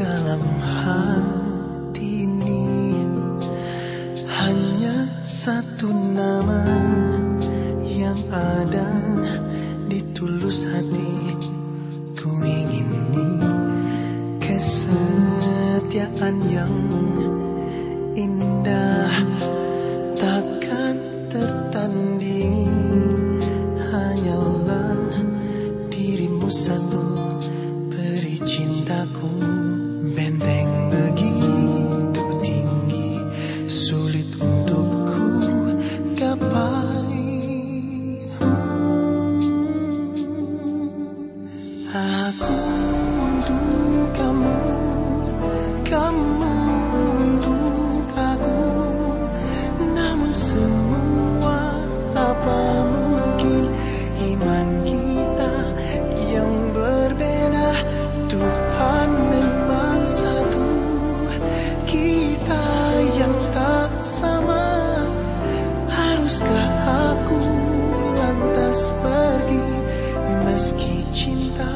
dalam hati ini. Hanya satu nama yang ada di tulus hati. Ku ingini kesetiaan yang indah takkan tertandingi. Hanyalah dirimu satu beri cintaku. 亲爱。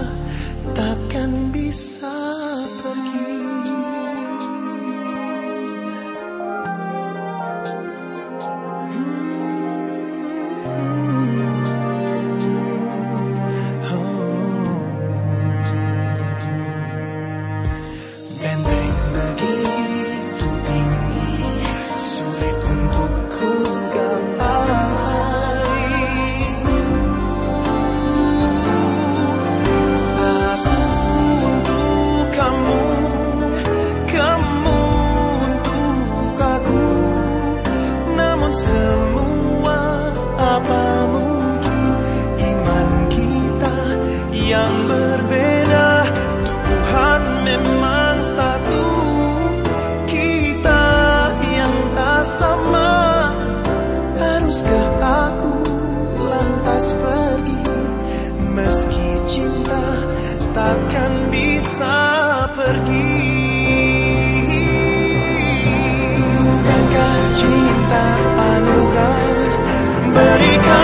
yang berbeda. Tuhan memang satu. Kita yang tak sama. Haruskah aku lantas pergi? Meski cinta takkan bisa pergi. Bukankah cinta anugerah? Berikan